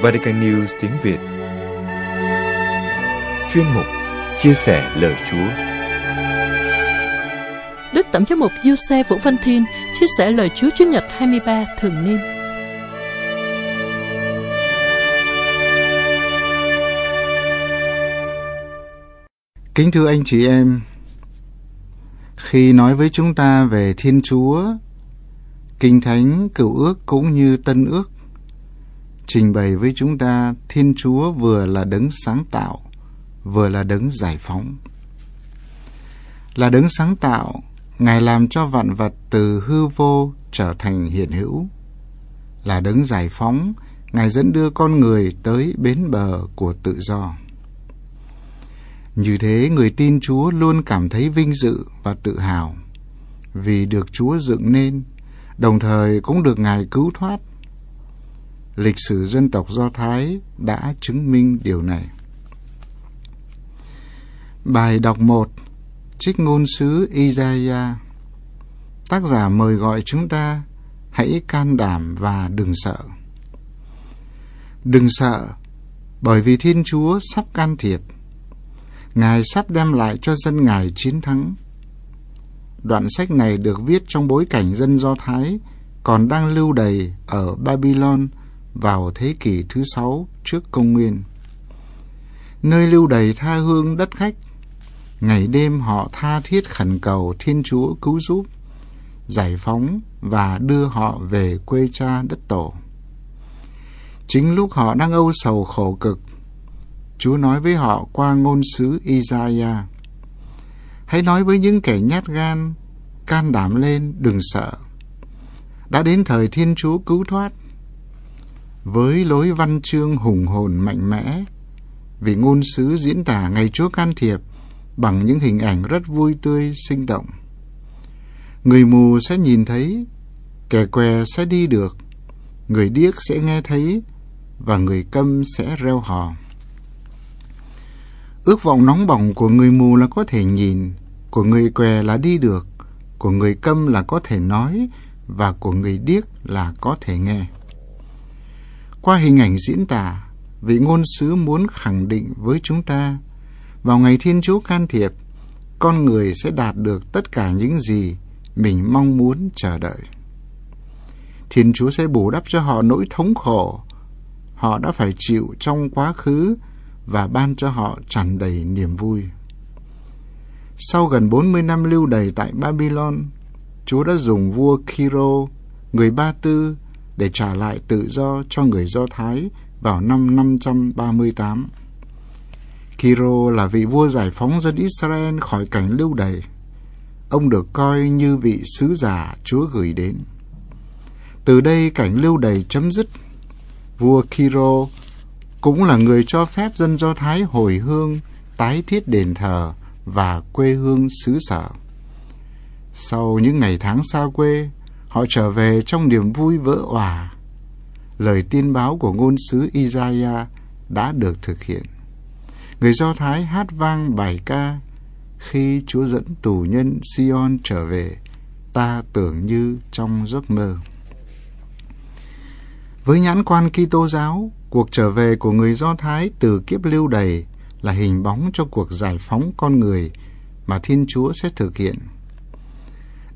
Vatican News tiếng Việt Chuyên mục Chia sẻ lời Chúa Đức Tổng giám mục Du Xe Vũ Văn Thiên chia sẻ lời Chúa Chúa Nhật 23 thường niên. Kính thưa anh chị em, khi nói với chúng ta về Thiên Chúa, Kinh Thánh, Cựu Ước cũng như Tân Ước, trình bày với chúng ta Thiên Chúa vừa là đấng sáng tạo, vừa là đấng giải phóng. Là đấng sáng tạo, Ngài làm cho vạn vật từ hư vô trở thành hiện hữu. Là đấng giải phóng, Ngài dẫn đưa con người tới bến bờ của tự do. Như thế, người tin Chúa luôn cảm thấy vinh dự và tự hào vì được Chúa dựng nên, đồng thời cũng được Ngài cứu thoát. Lịch sử dân tộc Do Thái đã chứng minh điều này. Bài đọc 1 Trích ngôn sứ Isaiah Tác giả mời gọi chúng ta hãy can đảm và đừng sợ. Đừng sợ, bởi vì Thiên Chúa sắp can thiệp. Ngài sắp đem lại cho dân Ngài chiến thắng. Đoạn sách này được viết trong bối cảnh dân Do Thái còn đang lưu đày ở Babylon vào thế kỷ thứ sáu trước công nguyên. Nơi lưu đầy tha hương đất khách, ngày đêm họ tha thiết khẩn cầu Thiên Chúa cứu giúp, giải phóng và đưa họ về quê cha đất tổ. Chính lúc họ đang âu sầu khổ cực, Chúa nói với họ qua ngôn sứ Isaiah. Hãy nói với những kẻ nhát gan, can đảm lên, đừng sợ. Đã đến thời Thiên Chúa cứu thoát. Với lối văn chương hùng hồn mạnh mẽ, vì ngôn sứ diễn tả ngày Chúa can thiệp bằng những hình ảnh rất vui tươi, sinh động. Người mù sẽ nhìn thấy, kẻ què sẽ đi được, người điếc sẽ nghe thấy, và người câm sẽ reo hò. Ước vọng nóng bỏng của người mù là có thể nhìn, của người què là đi được, của người câm là có thể nói, và của người điếc là có thể nghe. Qua hình ảnh diễn tả, vị ngôn sứ muốn khẳng định với chúng ta, vào ngày Thiên Chúa can thiệp, con người sẽ đạt được tất cả những gì mình mong muốn chờ đợi. Thiên Chúa sẽ bù đắp cho họ nỗi thống khổ họ đã phải chịu trong quá khứ và ban cho họ tràn đầy niềm vui. Sau gần 40 năm lưu đày tại Babylon, Chúa đã dùng vua Kiro, người Ba Tư, để trả lại tự do cho người Do Thái vào năm 538. Kiro là vị vua giải phóng dân Israel khỏi cảnh lưu đày. Ông được coi như vị sứ giả Chúa gửi đến. Từ đây cảnh lưu đày chấm dứt. Vua Kiro cũng là người cho phép dân Do Thái hồi hương, tái thiết đền thờ và quê hương xứ sở. Sau những ngày tháng xa quê, họ trở về trong niềm vui vỡ òa. Lời tiên báo của ngôn sứ Isaiah đã được thực hiện. Người Do Thái hát vang bài ca khi Chúa dẫn tù nhân Sion trở về, ta tưởng như trong giấc mơ. Với nhãn quan Kitô giáo, cuộc trở về của người Do Thái từ kiếp lưu đày là hình bóng cho cuộc giải phóng con người mà Thiên Chúa sẽ thực hiện.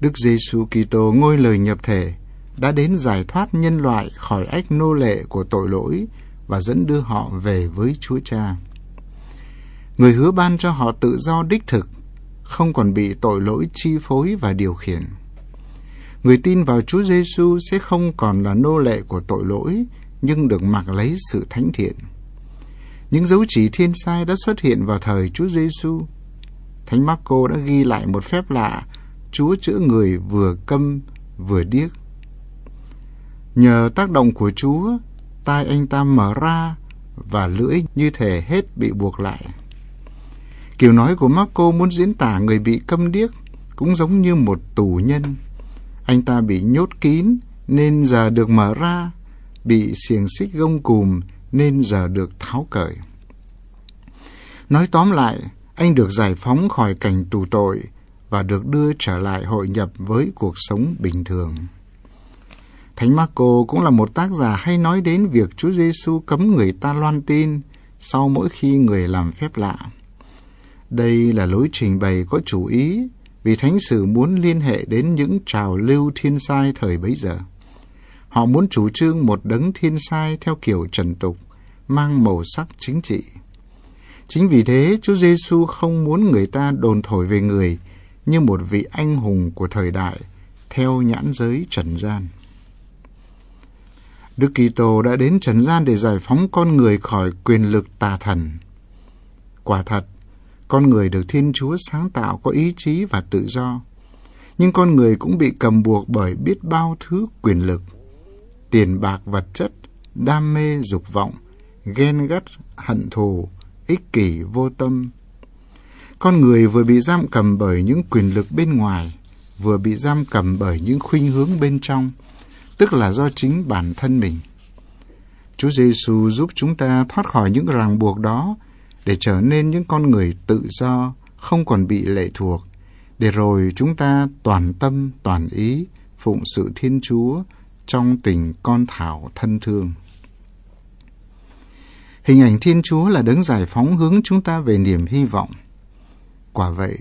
Đức Giêsu Kitô ngôi lời nhập thể đã đến giải thoát nhân loại khỏi ách nô lệ của tội lỗi và dẫn đưa họ về với Chúa Cha. Người hứa ban cho họ tự do đích thực, không còn bị tội lỗi chi phối và điều khiển. Người tin vào Chúa Giêsu sẽ không còn là nô lệ của tội lỗi, nhưng được mặc lấy sự thánh thiện. Những dấu chỉ thiên sai đã xuất hiện vào thời Chúa Giêsu. Thánh Marco đã ghi lại một phép lạ, Chúa chữa người vừa câm vừa điếc. Nhờ tác động của Chúa, tai anh ta mở ra và lưỡi như thể hết bị buộc lại. Kiểu nói của Marco muốn diễn tả người bị câm điếc cũng giống như một tù nhân. Anh ta bị nhốt kín nên giờ được mở ra, bị xiềng xích gông cùm nên giờ được tháo cởi. Nói tóm lại, anh được giải phóng khỏi cảnh tù tội và được đưa trở lại hội nhập với cuộc sống bình thường. Thánh Marco cũng là một tác giả hay nói đến việc Chúa Giêsu cấm người ta loan tin sau mỗi khi người làm phép lạ. Đây là lối trình bày có chủ ý vì Thánh Sử muốn liên hệ đến những trào lưu thiên sai thời bấy giờ. Họ muốn chủ trương một đấng thiên sai theo kiểu trần tục, mang màu sắc chính trị. Chính vì thế, Chúa Giêsu không muốn người ta đồn thổi về người như một vị anh hùng của thời đại theo nhãn giới trần gian. Đức Kitô đã đến trần gian để giải phóng con người khỏi quyền lực tà thần. Quả thật, con người được Thiên Chúa sáng tạo có ý chí và tự do, nhưng con người cũng bị cầm buộc bởi biết bao thứ quyền lực, tiền bạc vật chất, đam mê dục vọng, ghen ghét, hận thù, ích kỷ vô tâm. Con người vừa bị giam cầm bởi những quyền lực bên ngoài, vừa bị giam cầm bởi những khuynh hướng bên trong, tức là do chính bản thân mình. Chúa Giêsu giúp chúng ta thoát khỏi những ràng buộc đó để trở nên những con người tự do, không còn bị lệ thuộc, để rồi chúng ta toàn tâm, toàn ý phụng sự Thiên Chúa trong tình con thảo thân thương. Hình ảnh Thiên Chúa là đấng giải phóng hướng chúng ta về niềm hy vọng. Quả vậy,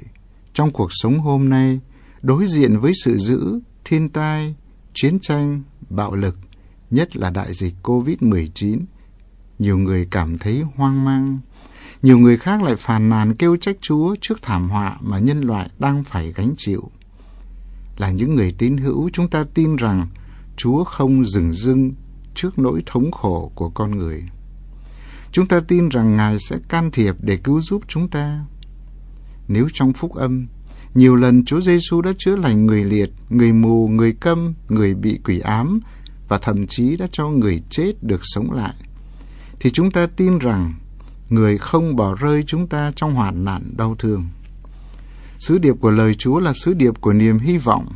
trong cuộc sống hôm nay, đối diện với sự dữ, thiên tai, chiến tranh, bạo lực, nhất là đại dịch COVID-19, nhiều người cảm thấy hoang mang. Nhiều người khác lại phàn nàn kêu trách Chúa trước thảm họa mà nhân loại đang phải gánh chịu. Là những người tín hữu, chúng ta tin rằng Chúa không dừng dưng trước nỗi thống khổ của con người. Chúng ta tin rằng Ngài sẽ can thiệp để cứu giúp chúng ta. Nếu trong phúc âm, nhiều lần Chúa Giêsu đã chữa lành người liệt, người mù, người câm, người bị quỷ ám và thậm chí đã cho người chết được sống lại, thì chúng ta tin rằng người không bỏ rơi chúng ta trong hoàn nạn đau thương. Sứ điệp của lời Chúa là sứ điệp của niềm hy vọng.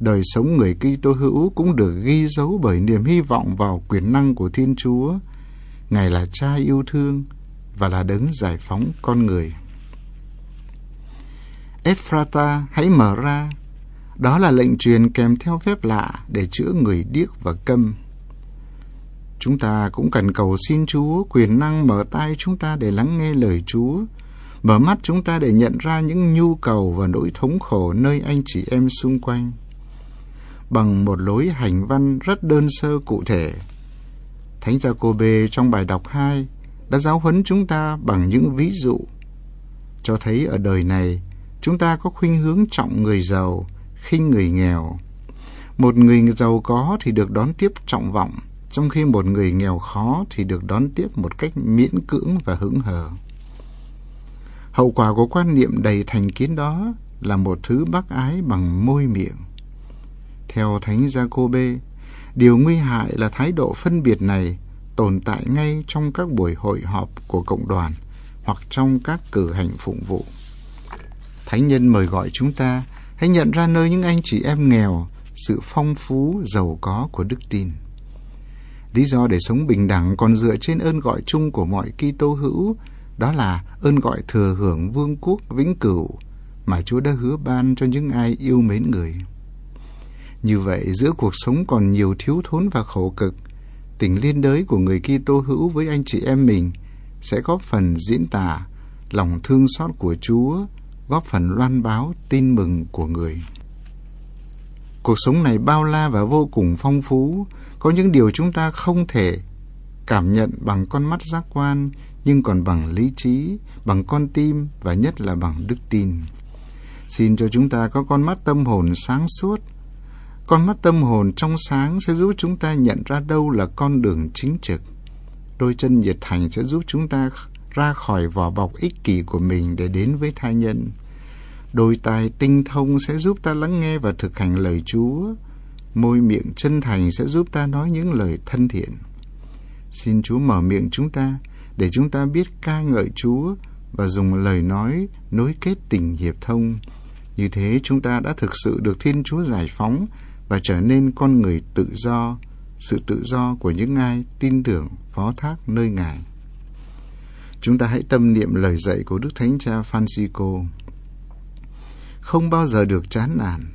Đời sống người Kitô hữu cũng được ghi dấu bởi niềm hy vọng vào quyền năng của Thiên Chúa. Ngài là Cha yêu thương và là đấng giải phóng con người. Ephrata hãy mở ra. Đó là lệnh truyền kèm theo phép lạ để chữa người điếc và câm. Chúng ta cũng cần cầu xin Chúa quyền năng mở tai chúng ta để lắng nghe lời Chúa, mở mắt chúng ta để nhận ra những nhu cầu và nỗi thống khổ nơi anh chị em xung quanh. Bằng một lối hành văn rất đơn sơ cụ thể, Thánh Gia Cô Bê trong bài đọc 2 đã giáo huấn chúng ta bằng những ví dụ, cho thấy ở đời này chúng ta có khuynh hướng trọng người giàu, khinh người nghèo. Một người giàu có thì được đón tiếp trọng vọng, trong khi một người nghèo khó thì được đón tiếp một cách miễn cưỡng và hững hờ. Hậu quả của quan niệm đầy thành kiến đó là một thứ bác ái bằng môi miệng. Theo Thánh Giacôbê, điều nguy hại là thái độ phân biệt này tồn tại ngay trong các buổi hội họp của cộng đoàn hoặc trong các cử hành phụng vụ. Thánh nhân mời gọi chúng ta hãy nhận ra nơi những anh chị em nghèo sự phong phú, giàu có của đức tin. Lý do để sống bình đẳng còn dựa trên ơn gọi chung của mọi Kitô hữu, đó là ơn gọi thừa hưởng vương quốc vĩnh cửu mà Chúa đã hứa ban cho những ai yêu mến người. Như vậy, giữa cuộc sống còn nhiều thiếu thốn và khổ cực, tình liên đới của người Kitô hữu với anh chị em mình sẽ góp phần diễn tả lòng thương xót của Chúa góp phần loan báo tin mừng của người. Cuộc sống này bao la và vô cùng phong phú, có những điều chúng ta không thể cảm nhận bằng con mắt giác quan, nhưng còn bằng lý trí, bằng con tim và nhất là bằng đức tin. Xin cho chúng ta có con mắt tâm hồn sáng suốt. Con mắt tâm hồn trong sáng sẽ giúp chúng ta nhận ra đâu là con đường chính trực. Đôi chân nhiệt thành sẽ giúp chúng ta ra khỏi vỏ bọc ích kỷ của mình để đến với tha nhân. Đôi tai tinh thông sẽ giúp ta lắng nghe và thực hành lời Chúa. Môi miệng chân thành sẽ giúp ta nói những lời thân thiện. Xin Chúa mở miệng chúng ta để chúng ta biết ca ngợi Chúa và dùng lời nói nối kết tình hiệp thông. Như thế chúng ta đã thực sự được Thiên Chúa giải phóng và trở nên con người tự do, sự tự do của những ai tin tưởng phó thác nơi Ngài. Chúng ta hãy tâm niệm lời dạy của Đức Thánh Cha Francisco. Không bao giờ được chán nản,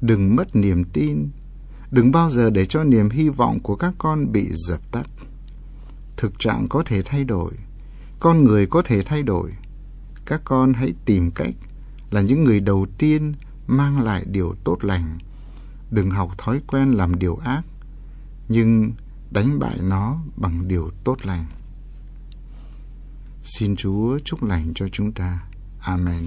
đừng mất niềm tin, Đừng bao giờ để cho niềm hy vọng của các con bị dập tắt. Thực trạng có thể thay đổi, con người có thể thay đổi. Các con hãy tìm cách là những người đầu tiên mang lại điều tốt lành. Đừng học thói quen làm điều ác, nhưng đánh bại nó bằng điều tốt lành. Xin Chúa chúc lành cho chúng ta. Amen.